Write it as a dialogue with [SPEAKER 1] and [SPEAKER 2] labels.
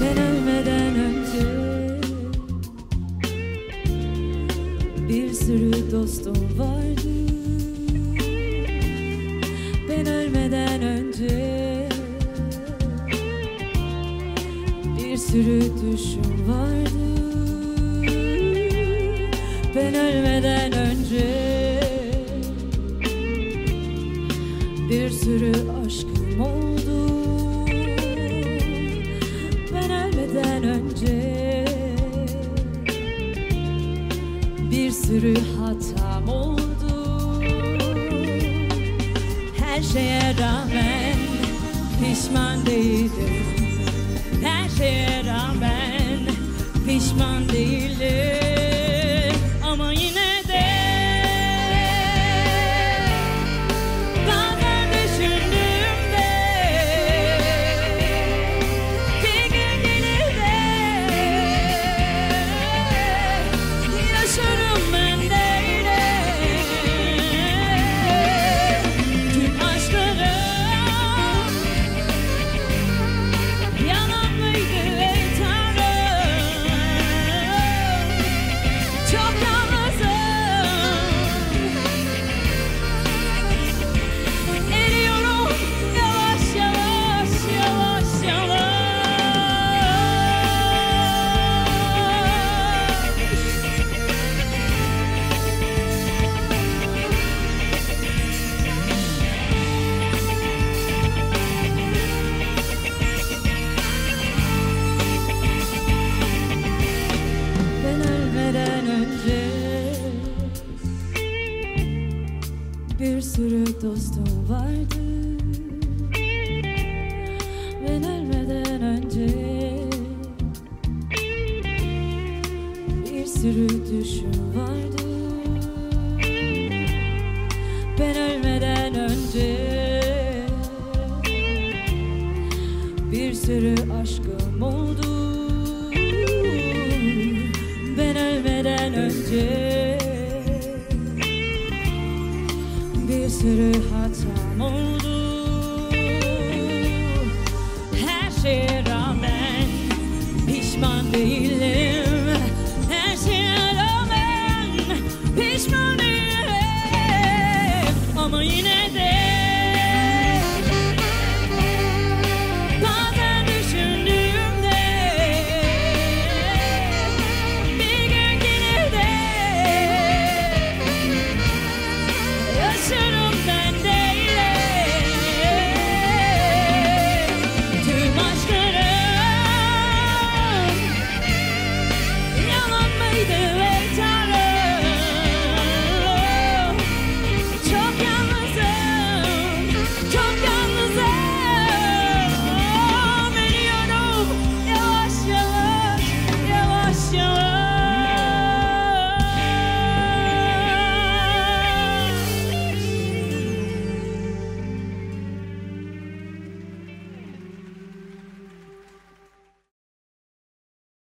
[SPEAKER 1] Ben ölmeden önce Bir sürü dostum vardı. Ben ölmeden önce Bir sürü düşüm vardı. Ben ölmeden önce Bir sürü aşkım oldu sürü hatam oldu. Her şeye rağmen pişman değilim. Her şeye rağmen pişman değilim Bir sürü dostum vardı. Ben ölmeden önce Bir sürü düşüm vardı. Ben ölmeden önce bir sürü aşkım oldu. Ben ölmeden önce sürü hatam oldu. Her şeye rağmen pişman değilim.